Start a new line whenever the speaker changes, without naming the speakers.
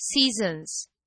seasons.